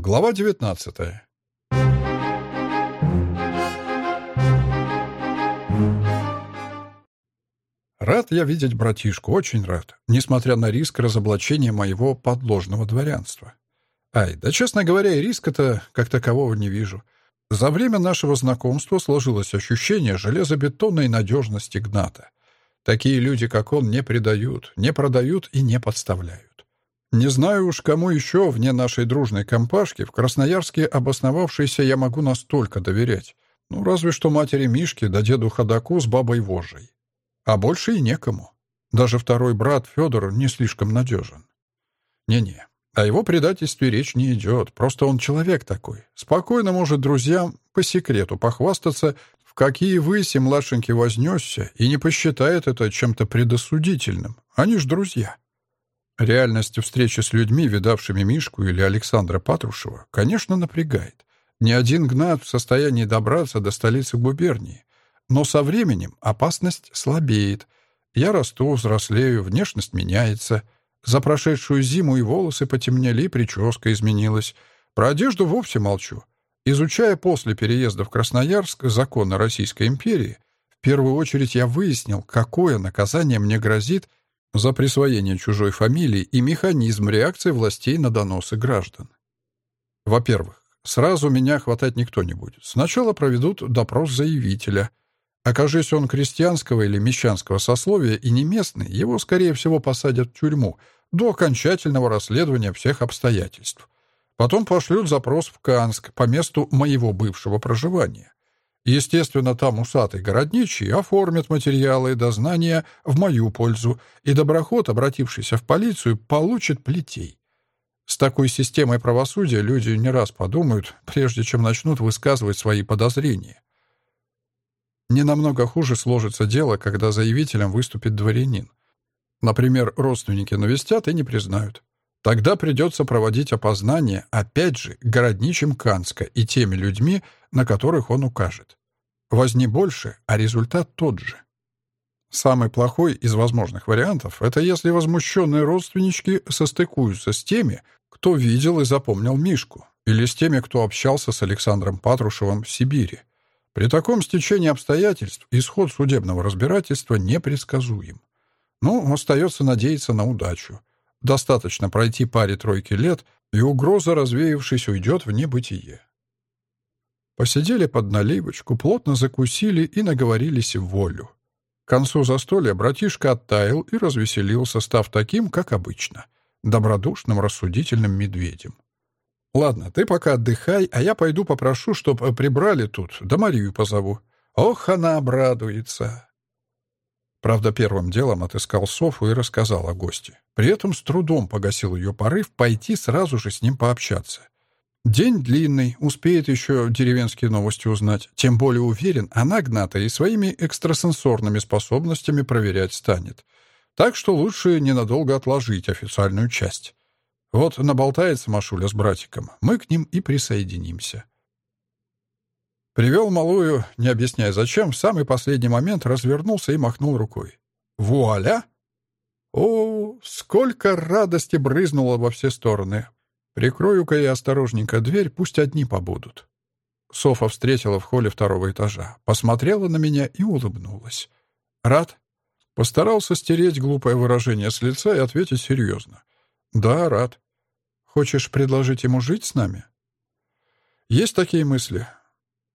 Глава 19 Рад я видеть братишку, очень рад, несмотря на риск разоблачения моего подложного дворянства. Ай, да, честно говоря, и риска-то как такового не вижу. За время нашего знакомства сложилось ощущение железобетонной надежности Гната. Такие люди, как он, не предают, не продают и не подставляют. Не знаю уж, кому еще вне нашей дружной компашки в Красноярске обосновавшейся я могу настолько доверять. Ну, разве что матери Мишки да деду Ходаку с бабой Вожей. А больше и некому. Даже второй брат Федор не слишком надежен. Не-не, о его предательстве речь не идет. Просто он человек такой. Спокойно может друзьям по секрету похвастаться, в какие выси младшенький вознесся, и не посчитает это чем-то предосудительным. Они ж друзья. Реальность встречи с людьми, видавшими Мишку или Александра Патрушева, конечно, напрягает. Ни один гнат в состоянии добраться до столицы губернии. Но со временем опасность слабеет. Я расту, взрослею, внешность меняется. За прошедшую зиму и волосы потемнели, и прическа изменилась. Про одежду вовсе молчу. Изучая после переезда в Красноярск законы Российской империи, в первую очередь я выяснил, какое наказание мне грозит за присвоение чужой фамилии и механизм реакции властей на доносы граждан. Во-первых, сразу меня хватать никто не будет. Сначала проведут допрос заявителя. Окажись он крестьянского или мещанского сословия и не местный, его, скорее всего, посадят в тюрьму до окончательного расследования всех обстоятельств. Потом пошлют запрос в Канск по месту моего бывшего проживания. Естественно, там усатый городничий оформит материалы и дознания в мою пользу, и доброход, обратившийся в полицию, получит плетей. С такой системой правосудия люди не раз подумают, прежде чем начнут высказывать свои подозрения. Не намного хуже сложится дело, когда заявителем выступит дворянин. Например, родственники навестят и не признают. Тогда придется проводить опознание, опять же, городничим Канска и теми людьми, на которых он укажет. Возни больше, а результат тот же. Самый плохой из возможных вариантов — это если возмущенные родственнички состыкуются с теми, кто видел и запомнил Мишку, или с теми, кто общался с Александром Патрушевым в Сибири. При таком стечении обстоятельств исход судебного разбирательства непредсказуем. Ну, остается надеяться на удачу. Достаточно пройти паре-тройки лет, и угроза, развеявшись, уйдет в небытие. Посидели под наливочку, плотно закусили и наговорились в волю. К концу застолья братишка оттаял и развеселился, став таким, как обычно, добродушным, рассудительным медведем. «Ладно, ты пока отдыхай, а я пойду попрошу, чтоб прибрали тут, да Марию позову. Ох, она обрадуется!» Правда, первым делом отыскал Софу и рассказал о госте. При этом с трудом погасил ее порыв пойти сразу же с ним пообщаться. День длинный, успеет еще деревенские новости узнать. Тем более уверен, она гната и своими экстрасенсорными способностями проверять станет. Так что лучше ненадолго отложить официальную часть. Вот наболтается Машуля с братиком, мы к ним и присоединимся. Привел малую, не объясняя зачем, в самый последний момент развернулся и махнул рукой. «Вуаля!» О, сколько радости брызнуло во все стороны. Прикрою-ка я осторожненько дверь, пусть одни побудут. Софа встретила в холле второго этажа, посмотрела на меня и улыбнулась. «Рад?» Постарался стереть глупое выражение с лица и ответить серьезно. «Да, рад. Хочешь предложить ему жить с нами?» «Есть такие мысли?»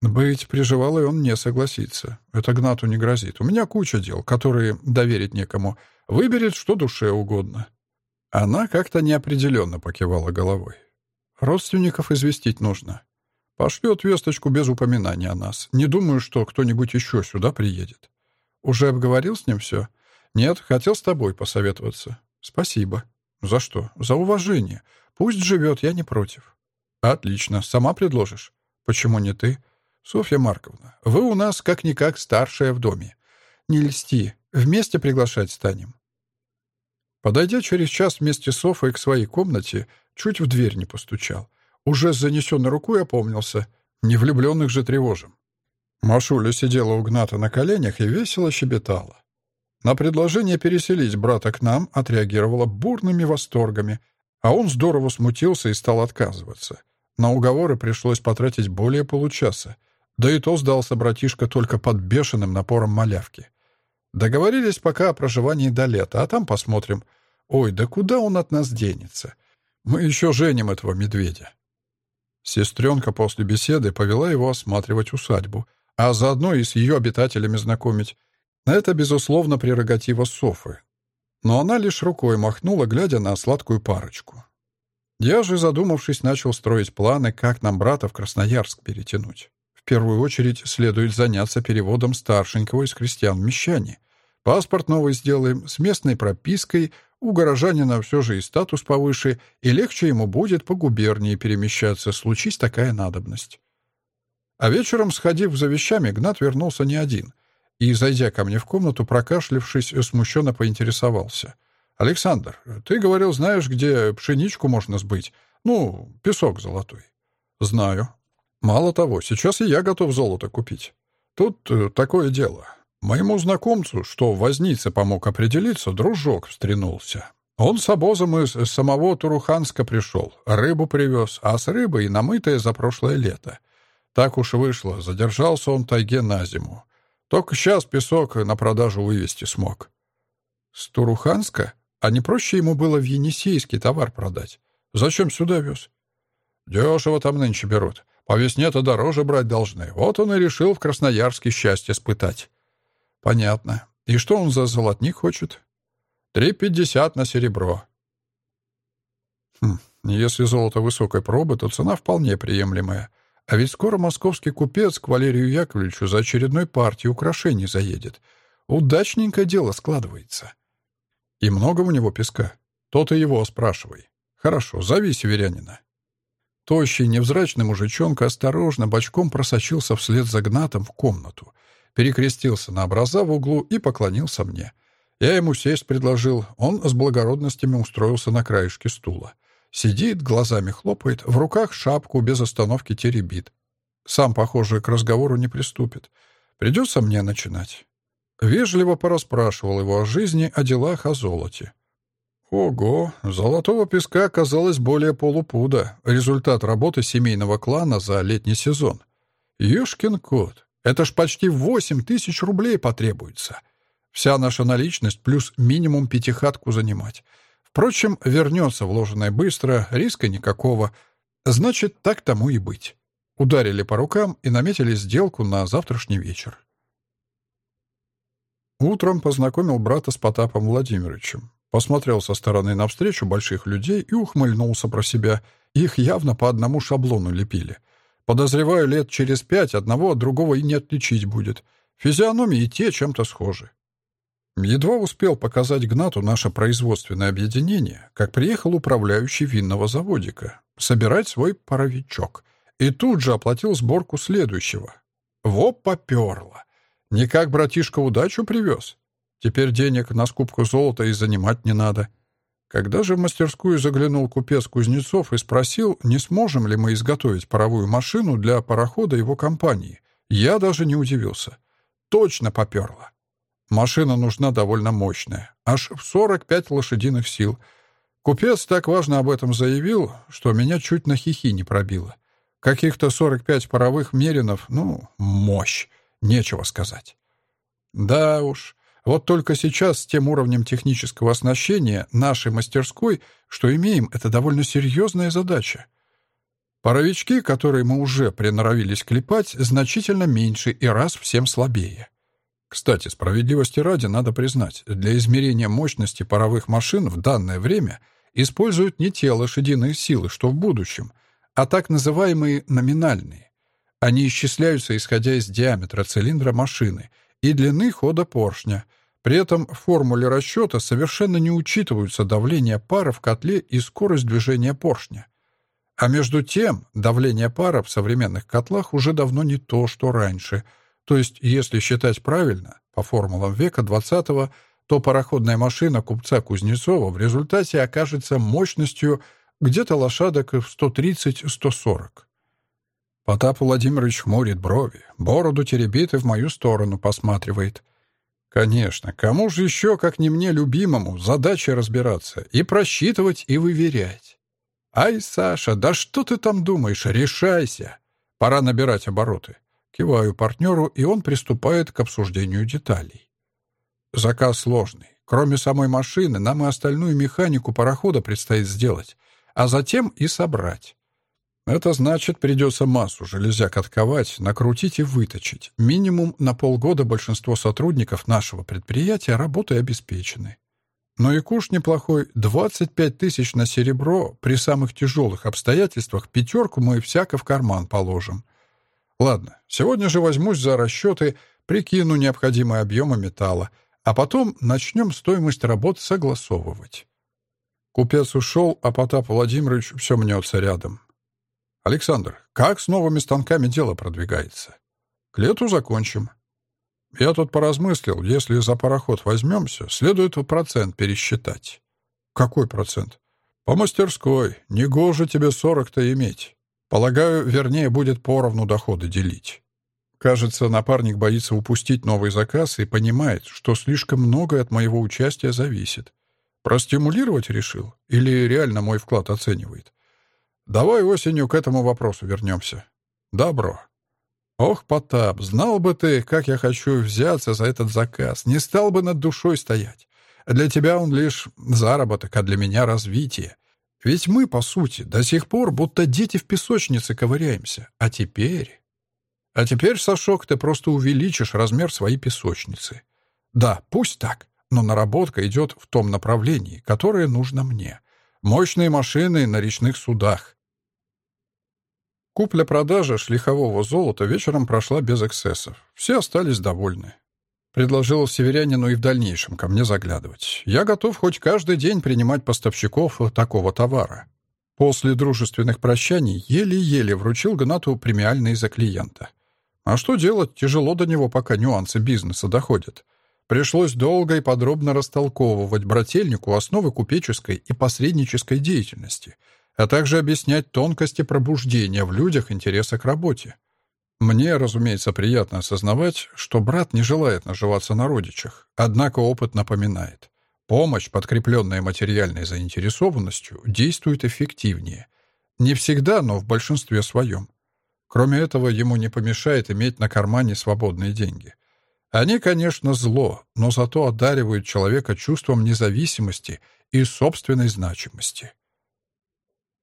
«Быть приживалой он не согласится. Это Гнату не грозит. У меня куча дел, которые доверить некому. Выберет, что душе угодно. Она как-то неопределенно покивала головой. «Родственников известить нужно. Пошлет весточку без упоминания о нас. Не думаю, что кто-нибудь еще сюда приедет. Уже обговорил с ним все? Нет, хотел с тобой посоветоваться. Спасибо. За что? За уважение. Пусть живет, я не против. Отлично. Сама предложишь? Почему не ты? Софья Марковна, вы у нас как-никак старшая в доме. Не льсти. Вместе приглашать станем. Подойдя через час вместе с Софой к своей комнате, чуть в дверь не постучал. Уже с занесенной рукой опомнился. Не влюбленных же тревожим. Машуля сидела у Гната на коленях и весело щебетала. На предложение переселить брата к нам отреагировала бурными восторгами, а он здорово смутился и стал отказываться. На уговоры пришлось потратить более получаса. Да и то сдался братишка только под бешеным напором малявки. Договорились пока о проживании до лета, а там посмотрим. Ой, да куда он от нас денется? Мы еще женим этого медведя. Сестренка после беседы повела его осматривать усадьбу, а заодно и с ее обитателями знакомить. Это, безусловно, прерогатива Софы. Но она лишь рукой махнула, глядя на сладкую парочку. Я же, задумавшись, начал строить планы, как нам брата в Красноярск перетянуть. В первую очередь следует заняться переводом старшенького из крестьян в мещане. Паспорт новый сделаем, с местной пропиской, у горожанина все же и статус повыше, и легче ему будет по губернии перемещаться, случись такая надобность. А вечером, сходив за вещами, Гнат вернулся не один. И, зайдя ко мне в комнату, прокашлившись, смущенно поинтересовался. «Александр, ты говорил, знаешь, где пшеничку можно сбыть? Ну, песок золотой». «Знаю. Мало того, сейчас и я готов золото купить. Тут э, такое дело. Моему знакомцу, что вознице помог определиться, дружок встрянулся. Он с обозом из самого Туруханска пришел, рыбу привез, а с рыбой намытая за прошлое лето. Так уж вышло, задержался он в тайге на зиму. Только сейчас песок на продажу вывести смог. С Туруханска? А не проще ему было в Енисейский товар продать? Зачем сюда вез? Дешево там нынче берут. По весне-то дороже брать должны. Вот он и решил в Красноярске счастье спытать. «Понятно. И что он за золотник хочет?» «Три пятьдесят на серебро». Хм, если золото высокой пробы, то цена вполне приемлемая. А ведь скоро московский купец к Валерию Яковлевичу за очередной партией украшений заедет. Удачненько дело складывается. И много у него песка. Тот и его спрашивай. Хорошо, зови северянина. Тощий, невзрачный мужичонка осторожно бочком просочился вслед за гнатом в комнату — перекрестился на образа в углу и поклонился мне. Я ему сесть предложил, он с благородностями устроился на краешке стула. Сидит, глазами хлопает, в руках шапку без остановки теребит. Сам, похоже, к разговору не приступит. Придется мне начинать. Вежливо порасспрашивал его о жизни, о делах, о золоте. Ого, золотого песка оказалось более полупуда. Результат работы семейного клана за летний сезон. Ёшкин кот. Это ж почти восемь тысяч рублей потребуется. Вся наша наличность плюс минимум пятихатку занимать. Впрочем, вернется вложенное быстро, риска никакого. Значит, так тому и быть. Ударили по рукам и наметили сделку на завтрашний вечер. Утром познакомил брата с Потапом Владимировичем. Посмотрел со стороны навстречу больших людей и ухмыльнулся про себя. Их явно по одному шаблону лепили — Подозреваю, лет через пять одного от другого и не отличить будет. Физиономии те чем-то схожи. Едва успел показать Гнату наше производственное объединение, как приехал управляющий винного заводика собирать свой паровичок. И тут же оплатил сборку следующего. Во поперло. Никак братишка удачу привез. Теперь денег на скупку золота и занимать не надо. Когда же в мастерскую заглянул купец Кузнецов и спросил, не сможем ли мы изготовить паровую машину для парохода его компании, я даже не удивился. Точно поперло. Машина нужна довольно мощная, аж в 45 лошадиных сил. Купец так важно об этом заявил, что меня чуть на хихи не пробило. Каких-то 45 паровых меринов, ну, мощь, нечего сказать. Да уж, вот только сейчас с тем уровнем технического оснащения нашей мастерской, что имеем, это довольно серьезная задача. Паровички, которые мы уже приноровились клепать, значительно меньше и раз всем слабее. Кстати, справедливости ради надо признать, для измерения мощности паровых машин в данное время используют не те лошадиные силы, что в будущем, а так называемые номинальные. Они исчисляются, исходя из диаметра цилиндра машины — и длины хода поршня. При этом в формуле расчета совершенно не учитываются давление пара в котле и скорость движения поршня. А между тем, давление пара в современных котлах уже давно не то, что раньше. То есть, если считать правильно, по формулам века XX, то пароходная машина купца Кузнецова в результате окажется мощностью где-то лошадок в 130-140. Потап Владимирович хмурит брови, бороду теребит и в мою сторону посматривает. Конечно, кому же еще, как не мне, любимому, задача разбираться и просчитывать, и выверять. «Ай, Саша, да что ты там думаешь? Решайся! Пора набирать обороты». Киваю партнеру, и он приступает к обсуждению деталей. Заказ сложный. Кроме самой машины, нам и остальную механику парохода предстоит сделать, а затем и собрать. Это значит, придется массу железяк отковать, накрутить и выточить. Минимум на полгода большинство сотрудников нашего предприятия работой обеспечены. Но и куш неплохой. 25 тысяч на серебро. При самых тяжелых обстоятельствах пятерку мы всяко в карман положим. Ладно, сегодня же возьмусь за расчеты, прикину необходимые объемы металла, а потом начнем стоимость работ согласовывать. Купец ушел, а Потап Владимирович все мнется рядом. «Александр, как с новыми станками дело продвигается? К лету закончим». Я тут поразмыслил, если за пароход возьмемся, следует процент пересчитать. Какой процент? По мастерской. Негоже тебе сорок-то иметь. Полагаю, вернее, будет поровну доходы делить. Кажется, напарник боится упустить новый заказ и понимает, что слишком многое от моего участия зависит. Простимулировать решил? Или реально мой вклад оценивает? Давай осенью к этому вопросу вернемся. Добро. Ох, Потап, знал бы ты, как я хочу взяться за этот заказ. Не стал бы над душой стоять. Для тебя он лишь заработок, а для меня развитие. Ведь мы, по сути, до сих пор будто дети в песочнице ковыряемся. А теперь... А теперь, Сашок, ты просто увеличишь размер своей песочницы. Да, пусть так, но наработка идет в том направлении, которое нужно мне. Мощные машины на речных судах, Купля-продажа шлихового золота вечером прошла без эксцессов. Все остались довольны. Предложил северянину и в дальнейшем ко мне заглядывать. Я готов хоть каждый день принимать поставщиков такого товара. После дружественных прощаний еле-еле вручил Гнату премиальные за клиента. А что делать, тяжело до него, пока нюансы бизнеса доходят. Пришлось долго и подробно растолковывать брательнику основы купеческой и посреднической деятельности — а также объяснять тонкости пробуждения в людях интереса к работе. Мне, разумеется, приятно осознавать, что брат не желает наживаться на родичах, однако опыт напоминает. Помощь, подкрепленная материальной заинтересованностью, действует эффективнее. Не всегда, но в большинстве своем. Кроме этого, ему не помешает иметь на кармане свободные деньги. Они, конечно, зло, но зато одаривают человека чувством независимости и собственной значимости.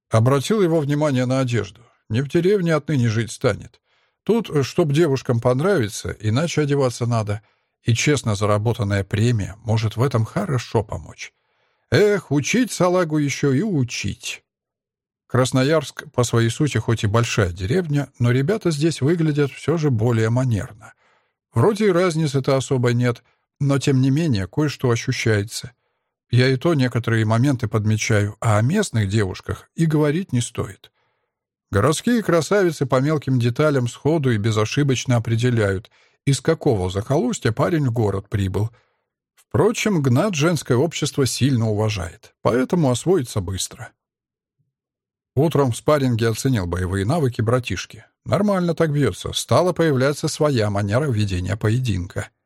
Обратил его внимание на одежду. Не в деревне отныне жить станет. Тут, чтоб девушкам понравиться, иначе одеваться надо. И честно заработанная премия может в этом хорошо помочь. Эх, учить салагу еще и учить. Красноярск по своей сути хоть и большая деревня, но ребята здесь выглядят все же более манерно. Вроде и разницы-то особо нет, но тем не менее кое-что ощущается. Я и то некоторые моменты подмечаю, а о местных девушках и говорить не стоит. Городские красавицы по мелким деталям сходу и безошибочно определяют, из какого захолустья парень в город прибыл. Впрочем, Гнат женское общество сильно уважает, поэтому освоится быстро. Утром в спарринге оценил боевые навыки братишки. Нормально так бьется, стала появляться своя манера ведения поединка —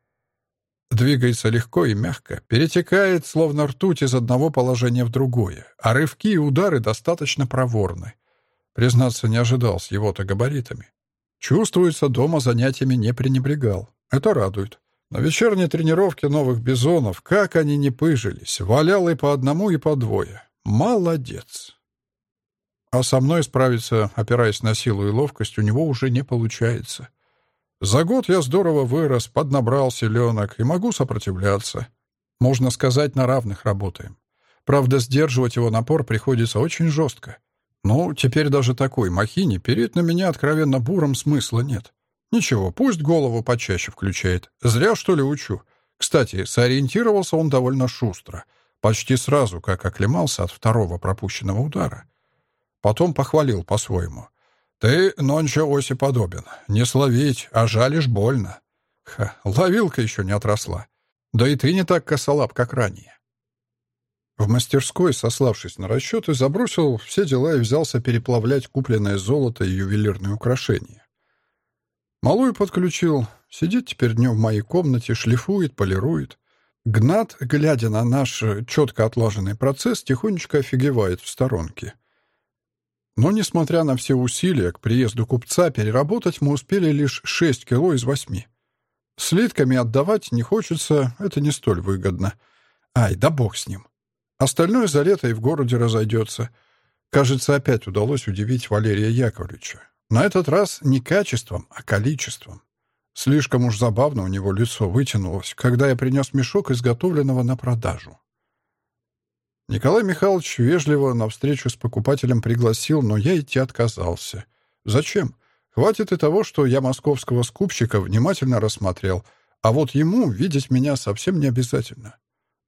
Двигается легко и мягко, перетекает, словно ртуть, из одного положения в другое, а рывки и удары достаточно проворны. Признаться, не ожидал с его-то габаритами. Чувствуется, дома занятиями не пренебрегал. Это радует. На вечерней тренировке новых бизонов, как они не пыжились, валял и по одному, и по двое. Молодец. А со мной справиться, опираясь на силу и ловкость, у него уже не получается. За год я здорово вырос, поднабрал селенок и могу сопротивляться. Можно сказать, на равных работаем. Правда, сдерживать его напор приходится очень жестко. Ну, теперь даже такой махине переть на меня откровенно буром смысла нет. Ничего, пусть голову почаще включает. Зря, что ли, учу. Кстати, сориентировался он довольно шустро. Почти сразу, как оклемался от второго пропущенного удара. Потом похвалил по-своему. «Ты нонче оси подобен. Не словить, а жалишь больно». Ха, ловилка еще не отросла. Да и ты не так косолап, как ранее. В мастерской, сославшись на расчеты, забросил все дела и взялся переплавлять купленное золото и ювелирные украшения. Малую подключил. Сидит теперь днем в моей комнате, шлифует, полирует. Гнат, глядя на наш четко отлаженный процесс, тихонечко офигевает в сторонке — Но, несмотря на все усилия, к приезду купца переработать мы успели лишь 6 кило из 8. Слитками отдавать не хочется, это не столь выгодно. Ай, да бог с ним. Остальное за лето и в городе разойдется. Кажется, опять удалось удивить Валерия Яковлевича. На этот раз не качеством, а количеством. Слишком уж забавно у него лицо вытянулось, когда я принес мешок, изготовленного на продажу. Николай Михайлович вежливо на встречу с покупателем пригласил, но я идти отказался. Зачем? Хватит и того, что я московского скупщика внимательно рассмотрел, а вот ему видеть меня совсем не обязательно.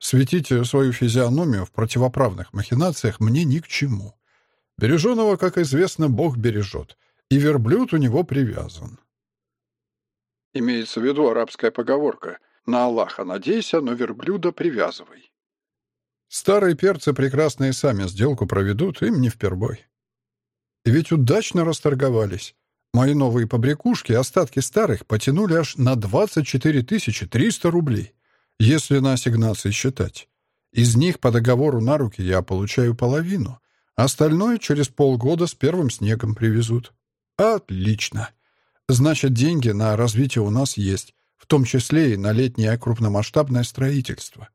Светить свою физиономию в противоправных махинациях мне ни к чему. Береженого, как известно, Бог бережет, и верблюд у него привязан. Имеется в виду арабская поговорка «На Аллаха надейся, но верблюда привязывай». Старые перцы прекрасно и сами сделку проведут, им не впервой. Ведь удачно расторговались. Мои новые побрякушки, остатки старых, потянули аж на 24 300 рублей, если на ассигнации считать. Из них по договору на руки я получаю половину, остальное через полгода с первым снегом привезут. Отлично. Значит, деньги на развитие у нас есть, в том числе и на летнее крупномасштабное строительство.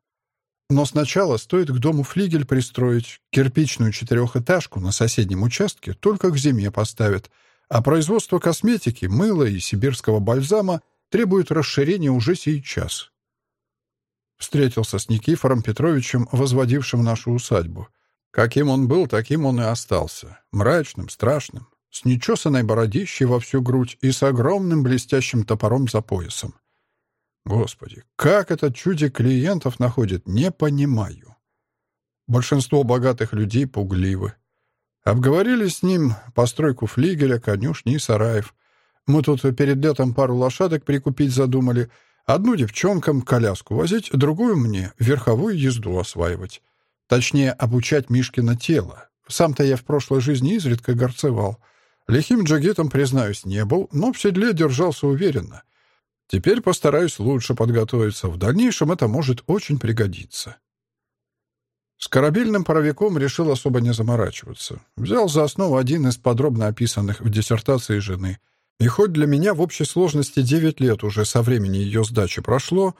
Но сначала стоит к дому флигель пристроить, кирпичную четырехэтажку на соседнем участке только к зиме поставят, а производство косметики, мыла и сибирского бальзама требует расширения уже сейчас. Встретился с Никифором Петровичем, возводившим нашу усадьбу. Каким он был, таким он и остался. Мрачным, страшным, с нечесанной бородищей во всю грудь и с огромным блестящим топором за поясом. Господи, как этот чудик клиентов находит, не понимаю. Большинство богатых людей пугливы. Обговорили с ним постройку флигеля, конюшни и сараев. Мы тут перед летом пару лошадок прикупить задумали. Одну девчонкам коляску возить, другую мне верховую езду осваивать. Точнее, обучать Мишкино тело. Сам-то я в прошлой жизни изредка горцевал — Лихим джигитом, признаюсь, не был, но в седле держался уверенно. Теперь постараюсь лучше подготовиться. В дальнейшем это может очень пригодиться. С корабельным паровиком решил особо не заморачиваться. Взял за основу один из подробно описанных в диссертации жены. И хоть для меня в общей сложности 9 лет уже со времени ее сдачи прошло,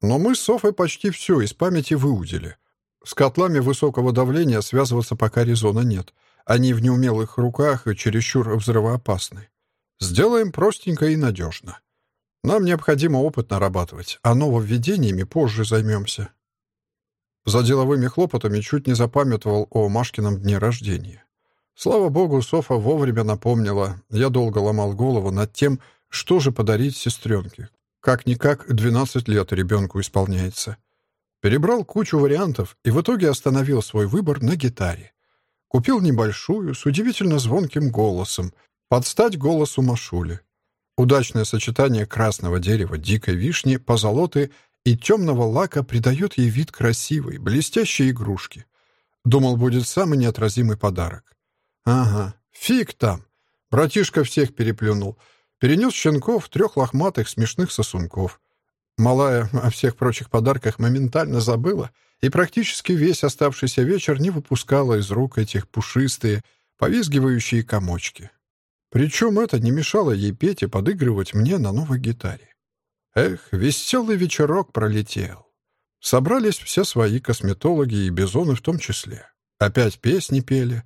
но мы с Софой почти все из памяти выудили. С котлами высокого давления связываться пока резона нет — они в неумелых руках и чересчур взрывоопасны. Сделаем простенько и надежно. Нам необходимо опыт нарабатывать, а нововведениями позже займемся. За деловыми хлопотами чуть не запамятовал о Машкином дне рождения. Слава богу, Софа вовремя напомнила. Я долго ломал голову над тем, что же подарить сестренке. Как-никак 12 лет ребенку исполняется. Перебрал кучу вариантов и в итоге остановил свой выбор на гитаре. Купил небольшую, с удивительно звонким голосом, под стать голосу Машули. Удачное сочетание красного дерева, дикой вишни, позолоты и темного лака придает ей вид красивой, блестящей игрушки. Думал, будет самый неотразимый подарок. Ага, фиг там. Братишка всех переплюнул. Перенес щенков, трех лохматых, смешных сосунков. Малая о всех прочих подарках моментально забыла — и практически весь оставшийся вечер не выпускала из рук этих пушистые, повизгивающие комочки. Причем это не мешало ей петь и подыгрывать мне на новой гитаре. Эх, веселый вечерок пролетел. Собрались все свои косметологи и бизоны в том числе. Опять песни пели.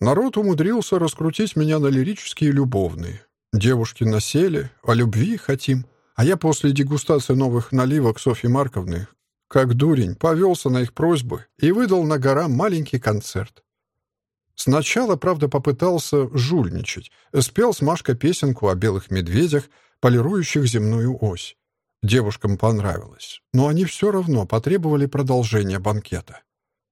Народ умудрился раскрутить меня на лирические любовные. Девушки насели, о любви хотим. А я после дегустации новых наливок Софьи Марковны как дурень, повелся на их просьбы и выдал на гора маленький концерт. Сначала, правда, попытался жульничать. Спел с Машкой песенку о белых медведях, полирующих земную ось. Девушкам понравилось, но они все равно потребовали продолжения банкета.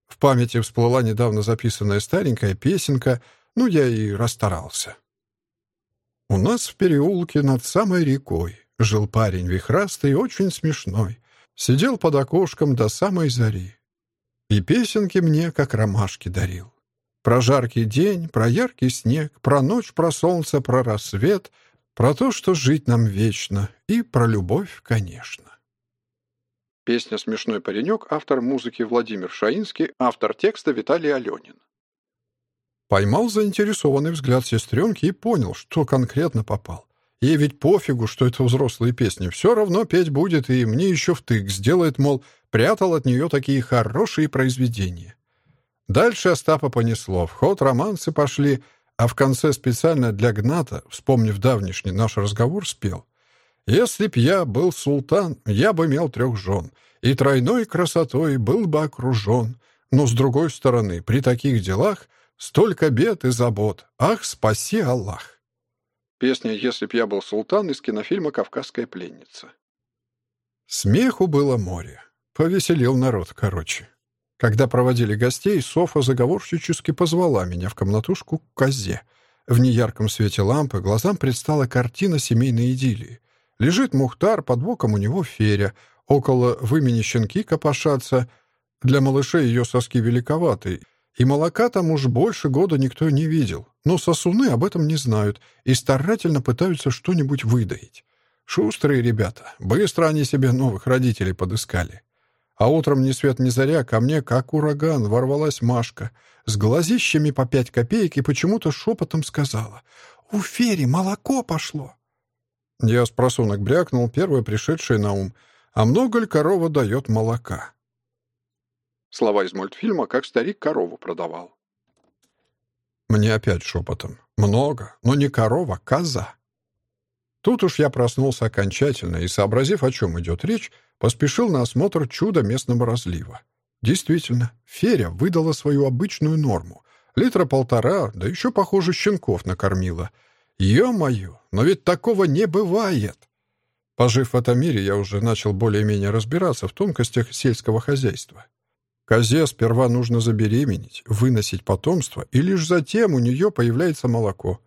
В памяти всплыла недавно записанная старенькая песенка, ну, я и расстарался. У нас в переулке над самой рекой жил парень вихрастый, очень смешной. Сидел под окошком до самой зари. И песенки мне, как ромашки, дарил. Про жаркий день, про яркий снег, про ночь, про солнце, про рассвет, про то, что жить нам вечно, и про любовь, конечно. Песня «Смешной паренек», автор музыки Владимир Шаинский, автор текста Виталий Аленин. Поймал заинтересованный взгляд сестренки и понял, что конкретно попал. Ей ведь пофигу, что это взрослые песни. Все равно петь будет, и мне еще втык сделает, мол, прятал от нее такие хорошие произведения. Дальше Остапа понесло. В ход романсы пошли, а в конце специально для Гната, вспомнив давнишний наш разговор, спел. «Если б я был султан, я бы имел трех жен, и тройной красотой был бы окружен. Но, с другой стороны, при таких делах — Столько бед и забот. Ах, спаси Аллах!» Песня «Если б я был султан» из кинофильма «Кавказская пленница». Смеху было море. Повеселил народ, короче. Когда проводили гостей, Софа заговорщически позвала меня в комнатушку к козе. В неярком свете лампы глазам предстала картина семейной идиллии. Лежит Мухтар, под боком у него Феря, около вымени щенки копошатся. Для малышей ее соски великоваты, и молока там уж больше года никто не видел. Но сосуны об этом не знают и старательно пытаются что-нибудь выдаить. Шустрые ребята. Быстро они себе новых родителей подыскали. А утром ни свет ни заря ко мне, как ураган, ворвалась Машка с глазищами по пять копеек и почему-то шепотом сказала «У Фери молоко пошло». Я с просунок брякнул, первое пришедшее на ум. «А много ли корова дает молока?» Слова из мультфильма «Как старик корову продавал». Мне опять шепотом. Много, но не корова, коза. Тут уж я проснулся окончательно и, сообразив, о чем идет речь, поспешил на осмотр чуда местного разлива. Действительно, Феря выдала свою обычную норму. Литра полтора, да еще, похоже, щенков накормила. Ё-моё, но ведь такого не бывает! Пожив в этом мире, я уже начал более-менее разбираться в тонкостях сельского хозяйства. Козе сперва нужно забеременеть, выносить потомство, и лишь затем у нее появляется молоко.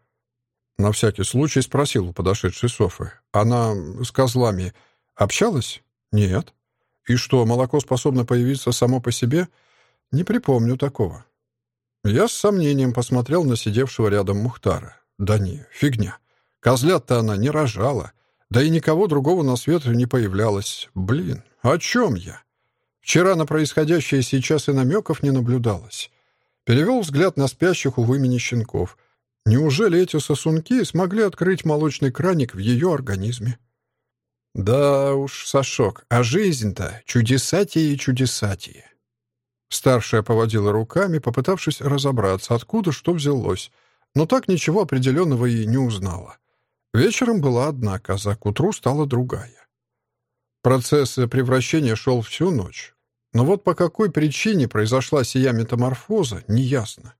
На всякий случай спросил у подошедшей Софы. Она с козлами общалась? Нет. И что, молоко способно появиться само по себе? Не припомню такого. Я с сомнением посмотрел на сидевшего рядом Мухтара. Да не, фигня. Козлят-то она не рожала. Да и никого другого на свет не появлялось. Блин, о чем я? Вчера на происходящее сейчас и намеков не наблюдалось. Перевел взгляд на спящих у вымени щенков. Неужели эти сосунки смогли открыть молочный краник в ее организме? Да уж, Сашок, а жизнь-то чудесатие и чудесатие. Старшая поводила руками, попытавшись разобраться, откуда что взялось, но так ничего определенного и не узнала. Вечером была одна коза, к утру стала другая. Процесс превращения шел всю ночь. Но вот по какой причине произошла сия метаморфоза, неясно.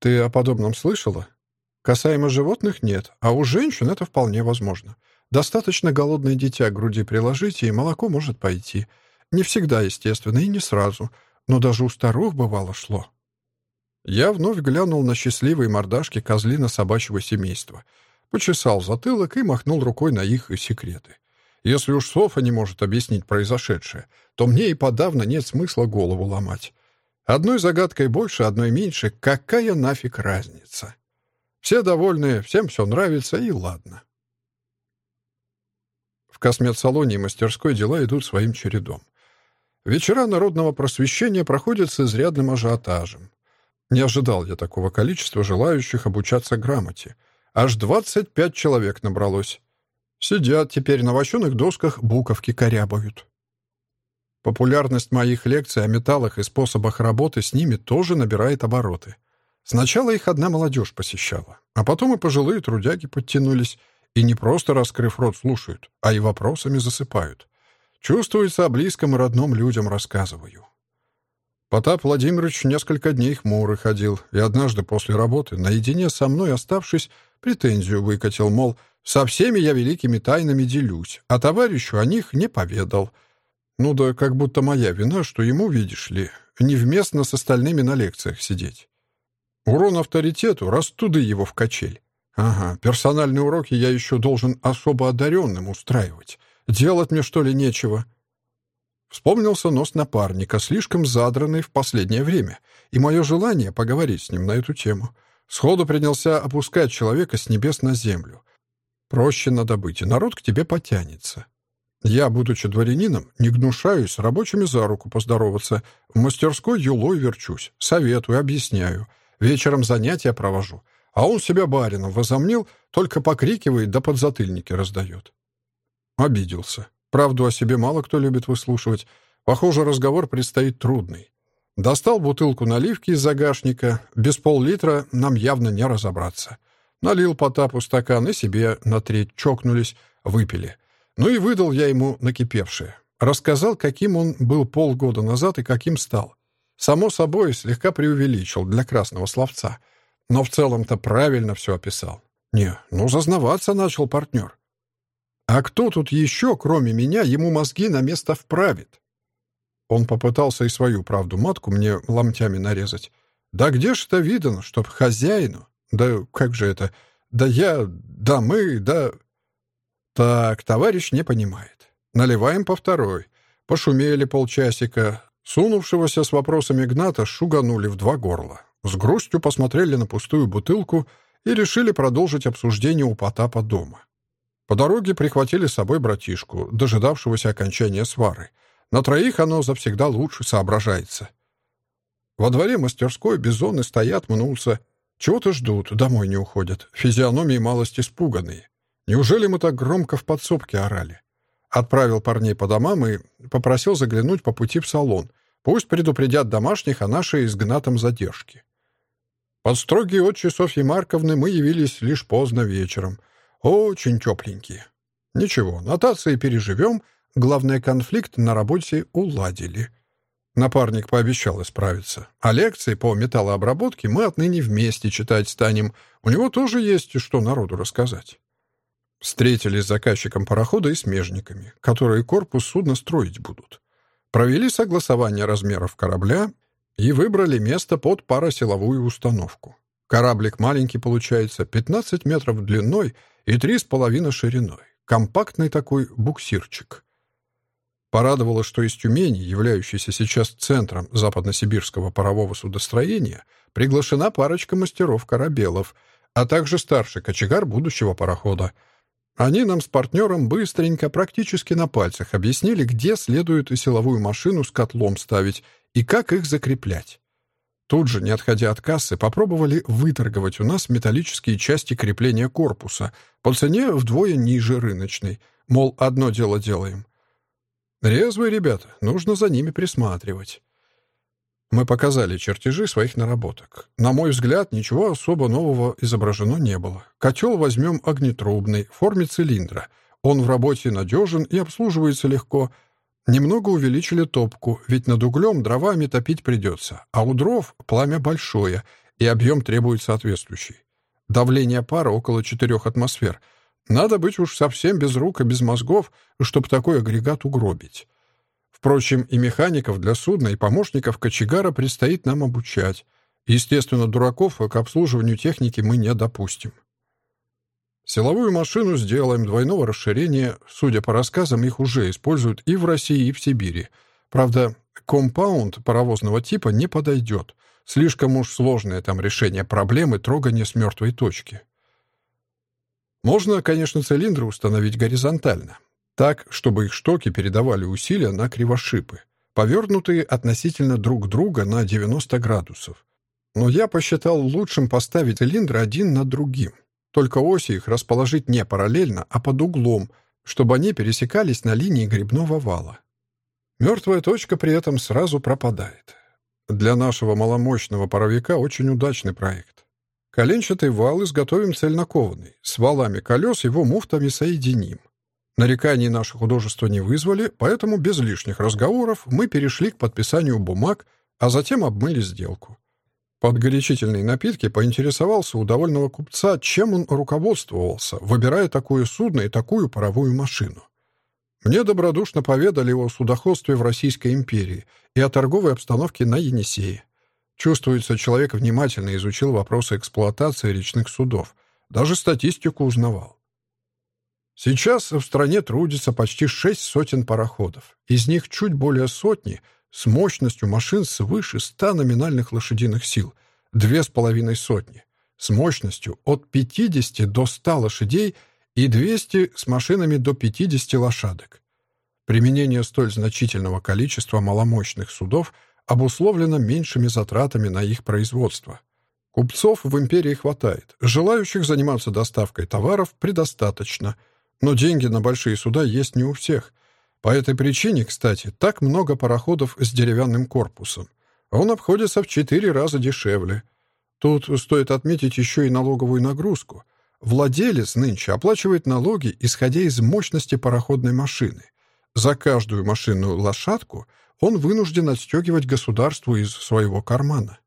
Ты о подобном слышала? Касаемо животных нет, а у женщин это вполне возможно. Достаточно голодное дитя к груди приложить, и молоко может пойти. Не всегда, естественно, и не сразу. Но даже у старух бывало шло. Я вновь глянул на счастливые мордашки козлина собачьего семейства. Почесал затылок и махнул рукой на их секреты. Если уж Софа не может объяснить произошедшее, то мне и подавно нет смысла голову ломать. Одной загадкой больше, одной меньше. Какая нафиг разница? Все довольны, всем все нравится, и ладно. В косметсалоне и мастерской дела идут своим чередом. Вечера народного просвещения проходят с изрядным ажиотажем. Не ожидал я такого количества желающих обучаться грамоте. Аж 25 человек набралось. Сидят теперь на вощеных досках, буковки корябают. Популярность моих лекций о металлах и способах работы с ними тоже набирает обороты. Сначала их одна молодежь посещала, а потом и пожилые трудяги подтянулись и не просто раскрыв рот слушают, а и вопросами засыпают. Чувствуется, о близком и родном людям рассказываю. Потап Владимирович несколько дней хмурый ходил, и однажды после работы, наедине со мной оставшись, претензию выкатил, мол, со всеми я великими тайнами делюсь, а товарищу о них не поведал. Ну да как будто моя вина, что ему, видишь ли, невместно с остальными на лекциях сидеть. Урон авторитету, растуды его в качель. Ага, персональные уроки я еще должен особо одаренным устраивать. Делать мне, что ли, нечего?» Вспомнился нос напарника, слишком задранный в последнее время, и мое желание поговорить с ним на эту тему. Сходу принялся опускать человека с небес на землю. Проще надо быть, и народ к тебе потянется. Я, будучи дворянином, не гнушаюсь рабочими за руку поздороваться. В мастерской юлой верчусь, советую, объясняю. Вечером занятия провожу. А он себя барином возомнил, только покрикивает да подзатыльники раздает. Обиделся. Правду о себе мало кто любит выслушивать. Похоже, разговор предстоит трудный. Достал бутылку наливки из загашника. Без пол-литра нам явно не разобраться. Налил Потапу стакан и себе на треть чокнулись, выпили. Ну и выдал я ему накипевшее. Рассказал, каким он был полгода назад и каким стал. Само собой, слегка преувеличил для красного словца. Но в целом-то правильно все описал. Не, ну зазнаваться начал партнер. А кто тут еще, кроме меня, ему мозги на место вправит? Он попытался и свою правду матку мне ломтями нарезать. Да где ж это видно, чтоб хозяину? Да как же это? Да я, да мы, да... Так, товарищ не понимает. Наливаем по второй. Пошумели полчасика. Сунувшегося с вопросами Гната шуганули в два горла. С грустью посмотрели на пустую бутылку и решили продолжить обсуждение у Потапа дома. По дороге прихватили с собой братишку, дожидавшегося окончания свары. На троих оно завсегда лучше соображается. Во дворе мастерской бизоны стоят, мнутся. Чего-то ждут, домой не уходят. Физиономии малость испуганные. Неужели мы так громко в подсобке орали? Отправил парней по домам и попросил заглянуть по пути в салон. Пусть предупредят домашних о нашей изгнатом задержке. Под строгий отче Софьи Марковны мы явились лишь поздно вечером. Очень тепленькие. Ничего, нотации переживем, главный конфликт на работе уладили. Напарник пообещал исправиться. А лекции по металлообработке мы отныне вместе читать станем. У него тоже есть что народу рассказать. Встретились с заказчиком парохода и смежниками, которые корпус судна строить будут. Провели согласование размеров корабля и выбрали место под парасиловую установку. Кораблик маленький получается, 15 метров длиной и 3,5 шириной. Компактный такой буксирчик. Порадовало, что из Тюмени, являющейся сейчас центром западносибирского парового судостроения, приглашена парочка мастеров-корабелов, а также старший кочегар будущего парохода. Они нам с партнером быстренько, практически на пальцах, объяснили, где следует силовую машину с котлом ставить и как их закреплять. Тут же, не отходя от кассы, попробовали выторговать у нас металлические части крепления корпуса по цене вдвое ниже рыночной. Мол, одно дело делаем. Резвые ребята, нужно за ними присматривать. Мы показали чертежи своих наработок. На мой взгляд, ничего особо нового изображено не было. Котел возьмем огнетрубный, в форме цилиндра. Он в работе надежен и обслуживается легко — Немного увеличили топку, ведь над углем дровами топить придется, а у дров пламя большое, и объем требует соответствующий. Давление пара около 4 атмосфер. Надо быть уж совсем без рук и без мозгов, чтобы такой агрегат угробить. Впрочем, и механиков для судна, и помощников кочегара предстоит нам обучать. Естественно, дураков к обслуживанию техники мы не допустим. Силовую машину сделаем двойного расширения. Судя по рассказам, их уже используют и в России, и в Сибири. Правда, компаунд паровозного типа не подойдет. Слишком уж сложное там решение проблемы трогания с мертвой точки. Можно, конечно, цилиндры установить горизонтально, так, чтобы их штоки передавали усилия на кривошипы, повернутые относительно друг друга на 90 градусов. Но я посчитал лучшим поставить цилиндры один над другим — только оси их расположить не параллельно, а под углом, чтобы они пересекались на линии грибного вала. Мертвая точка при этом сразу пропадает. Для нашего маломощного паровика очень удачный проект. Коленчатый вал изготовим цельнокованный, с валами колес его муфтами соединим. Нареканий наше художество не вызвали, поэтому без лишних разговоров мы перешли к подписанию бумаг, а затем обмыли сделку. Под горячительные напитки поинтересовался у довольного купца, чем он руководствовался, выбирая такое судно и такую паровую машину. Мне добродушно поведали о судоходстве в Российской империи и о торговой обстановке на Енисее. Чувствуется, человек внимательно изучил вопросы эксплуатации речных судов, даже статистику узнавал. Сейчас в стране трудится почти шесть сотен пароходов, из них чуть более сотни — с мощностью машин свыше 100 номинальных лошадиных сил, две с половиной сотни, с мощностью от 50 до 100 лошадей и 200 с машинами до 50 лошадок. Применение столь значительного количества маломощных судов обусловлено меньшими затратами на их производство. Купцов в империи хватает, желающих заниматься доставкой товаров предостаточно, но деньги на большие суда есть не у всех. По этой причине, кстати, так много пароходов с деревянным корпусом. Он обходится в четыре раза дешевле. Тут стоит отметить еще и налоговую нагрузку. Владелец нынче оплачивает налоги, исходя из мощности пароходной машины. За каждую машинную лошадку он вынужден отстегивать государству из своего кармана.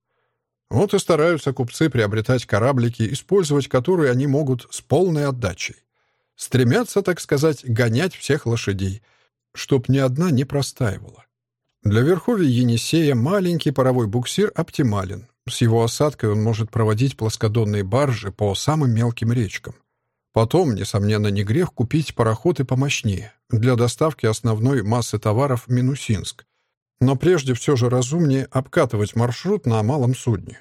Вот и стараются купцы приобретать кораблики, использовать которые они могут с полной отдачей. Стремятся, так сказать, гонять всех лошадей, чтоб ни одна не простаивала. Для верховья Енисея маленький паровой буксир оптимален. С его осадкой он может проводить плоскодонные баржи по самым мелким речкам. Потом, несомненно, не грех купить пароход и помощнее для доставки основной массы товаров в Минусинск. Но прежде все же разумнее обкатывать маршрут на малом судне.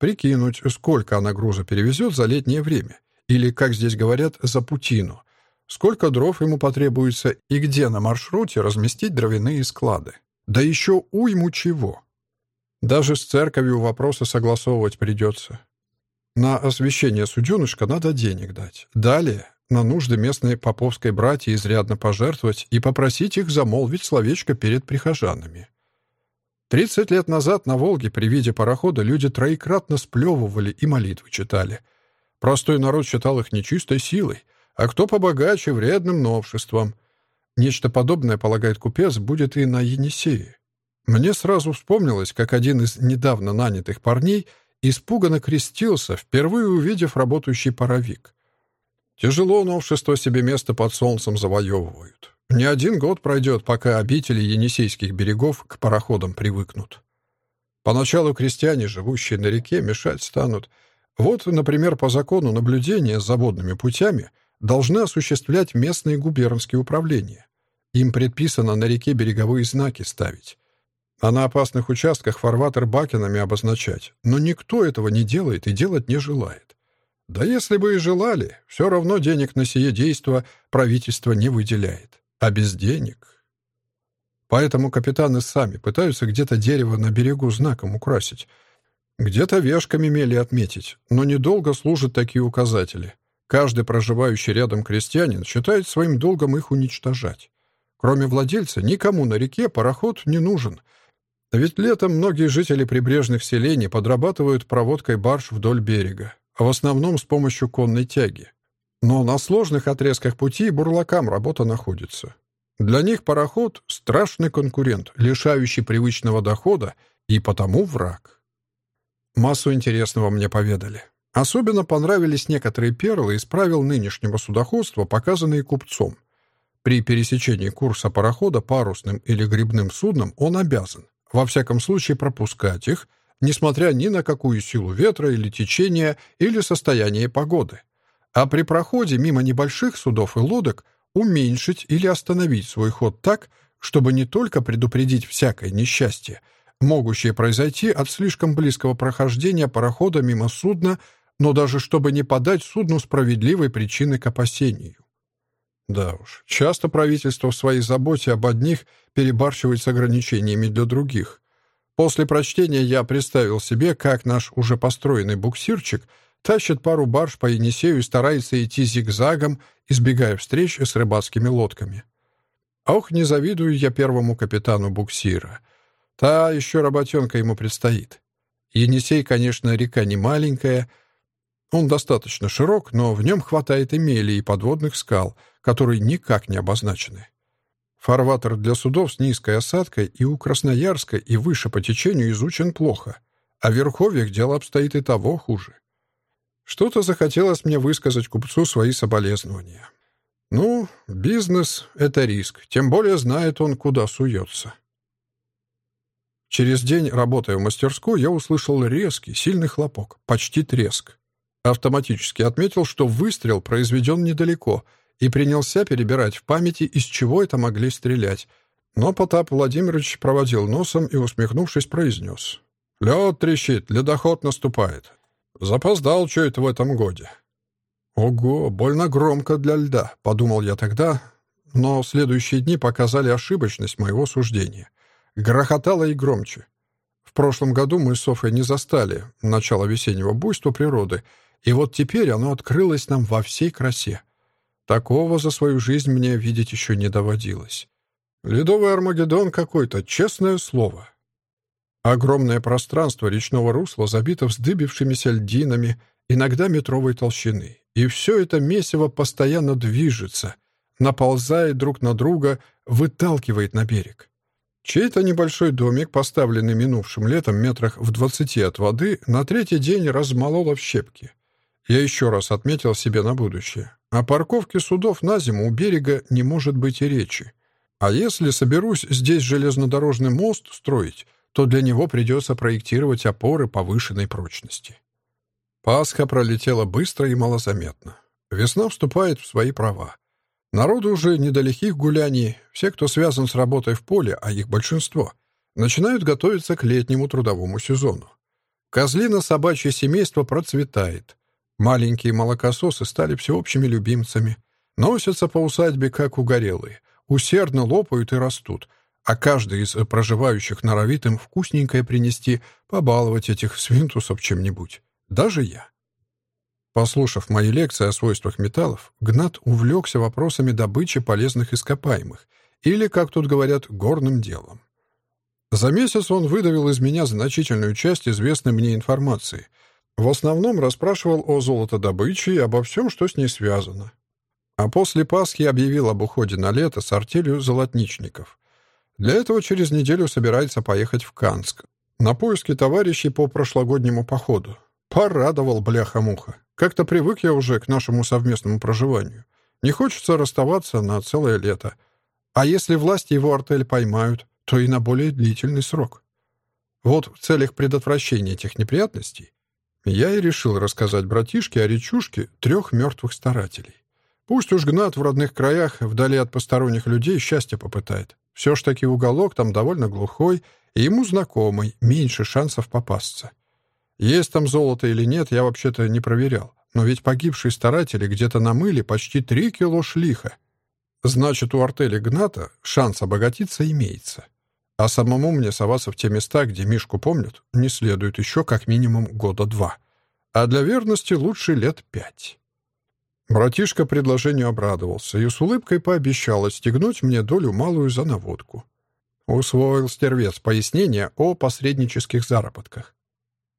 Прикинуть, сколько она груза перевезет за летнее время, или, как здесь говорят, за путину, сколько дров ему потребуется и где на маршруте разместить дровяные склады. Да еще уйму чего. Даже с церковью вопросы согласовывать придется. На освящение суденышка надо денег дать. Далее на нужды местной поповской братьи изрядно пожертвовать и попросить их замолвить словечко перед прихожанами. Тридцать лет назад на Волге при виде парохода люди троекратно сплевывали и молитвы читали. Простой народ считал их нечистой силой, а кто побогаче — вредным новшеством. Нечто подобное, полагает купец, будет и на Енисее. Мне сразу вспомнилось, как один из недавно нанятых парней испуганно крестился, впервые увидев работающий паровик. Тяжело новшество себе место под солнцем завоевывают. Не один год пройдет, пока обители Енисейских берегов к пароходам привыкнут. Поначалу крестьяне, живущие на реке, мешать станут. Вот, например, по закону наблюдения за водными путями должны осуществлять местные губернские управления. Им предписано на реке береговые знаки ставить а на опасных участках фарватер бакенами обозначать. Но никто этого не делает и делать не желает. Да если бы и желали, все равно денег на сие действо правительство не выделяет. А без денег... Поэтому капитаны сами пытаются где-то дерево на берегу знаком украсить, где-то вешками мели отметить, но недолго служат такие указатели. Каждый проживающий рядом крестьянин считает своим долгом их уничтожать. Кроме владельца, никому на реке пароход не нужен — ведь летом многие жители прибрежных селений подрабатывают проводкой барж вдоль берега, а в основном с помощью конной тяги. Но на сложных отрезках пути бурлакам работа находится. Для них пароход — страшный конкурент, лишающий привычного дохода и потому враг. Массу интересного мне поведали. Особенно понравились некоторые перлы из правил нынешнего судоходства, показанные купцом. При пересечении курса парохода парусным или грибным судном он обязан во всяком случае пропускать их, несмотря ни на какую силу ветра или течения или состояние погоды. А при проходе мимо небольших судов и лодок уменьшить или остановить свой ход так, чтобы не только предупредить всякое несчастье, могущее произойти от слишком близкого прохождения парохода мимо судна, но даже чтобы не подать судну справедливой причины к опасению. Да уж, часто правительство в своей заботе об одних перебарщивает с ограничениями для других. После прочтения я представил себе, как наш уже построенный буксирчик тащит пару барж по Енисею и старается идти зигзагом, избегая встреч с рыбацкими лодками. Ох, не завидую я первому капитану буксира. Та еще работенка ему предстоит. Енисей, конечно, река не маленькая. Он достаточно широк, но в нем хватает и мели, и подводных скал — которые никак не обозначены. Фарватер для судов с низкой осадкой и у Красноярска, и выше по течению изучен плохо, а в Верховьях дело обстоит и того хуже. Что-то захотелось мне высказать купцу свои соболезнования. Ну, бизнес — это риск, тем более знает он, куда суется. Через день, работая в мастерской, я услышал резкий, сильный хлопок, почти треск. Автоматически отметил, что выстрел произведен недалеко — и принялся перебирать в памяти, из чего это могли стрелять. Но Потап Владимирович проводил носом и, усмехнувшись, произнес. «Лед трещит, ледоход наступает. Запоздал что это в этом годе». «Ого, больно громко для льда», — подумал я тогда, но следующие дни показали ошибочность моего суждения. Грохотало и громче. В прошлом году мы с Софой не застали начало весеннего буйства природы, и вот теперь оно открылось нам во всей красе. Такого за свою жизнь мне видеть еще не доводилось. Ледовый Армагеддон какой-то, честное слово. Огромное пространство речного русла забито вздыбившимися льдинами, иногда метровой толщины. И все это месиво постоянно движется, наползает друг на друга, выталкивает на берег. Чей-то небольшой домик, поставленный минувшим летом метрах в двадцати от воды, на третий день размололо в щепки. Я еще раз отметил себе на будущее. О парковке судов на зиму у берега не может быть и речи. А если соберусь здесь железнодорожный мост строить, то для него придется проектировать опоры повышенной прочности. Пасха пролетела быстро и малозаметно. Весна вступает в свои права. Народу уже недалеких гуляний, все, кто связан с работой в поле, а их большинство, начинают готовиться к летнему трудовому сезону. Козлино-собачье семейство процветает. Маленькие молокососы стали всеобщими любимцами. Носятся по усадьбе, как угорелые. Усердно лопают и растут. А каждый из проживающих норовит им вкусненькое принести, побаловать этих свинтусов чем-нибудь. Даже я. Послушав мои лекции о свойствах металлов, Гнат увлекся вопросами добычи полезных ископаемых, или, как тут говорят, горным делом. За месяц он выдавил из меня значительную часть известной мне информации. В основном расспрашивал о золотодобыче и обо всем, что с ней связано. А после Пасхи объявил об уходе на лето с артелью золотничников. Для этого через неделю собирается поехать в Канск на поиски товарищей по прошлогоднему походу. Порадовал бляха-муха. Как-то привык я уже к нашему совместному проживанию. Не хочется расставаться на целое лето. А если власти его артель поймают, то и на более длительный срок. Вот в целях предотвращения этих неприятностей я и решил рассказать братишке о речушке трех мертвых старателей. Пусть уж Гнат в родных краях, вдали от посторонних людей, счастье попытает. Все ж таки уголок там довольно глухой, и ему знакомый, меньше шансов попасться. Есть там золото или нет, я вообще-то не проверял. Но ведь погибшие старатели где-то намыли почти три кило шлиха. Значит, у артели Гната шанс обогатиться имеется. А самому мне соваться в те места, где Мишку помнят, не следует еще как минимум года два. А для верности лучше лет пять. Братишка предложению обрадовался и с улыбкой пообещал отстегнуть мне долю малую за наводку. Усвоил стервец пояснение о посреднических заработках.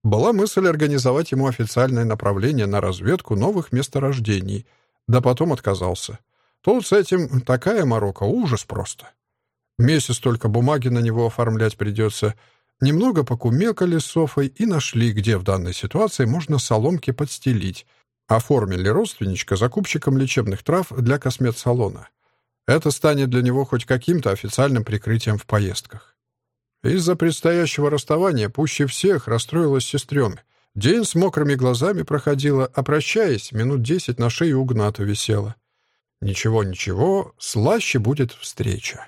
Была мысль организовать ему официальное направление на разведку новых месторождений, да потом отказался. Тут с этим такая морока, ужас просто. Месяц только бумаги на него оформлять придется. Немного покумекали с Софой и нашли, где в данной ситуации можно соломки подстелить. Оформили родственничка закупщиком лечебных трав для косметсалона. Это станет для него хоть каким-то официальным прикрытием в поездках. Из-за предстоящего расставания пуще всех расстроилась сестренка. День с мокрыми глазами проходила, а прощаясь, минут десять на шее у Гната висела. Ничего-ничего, слаще будет встреча.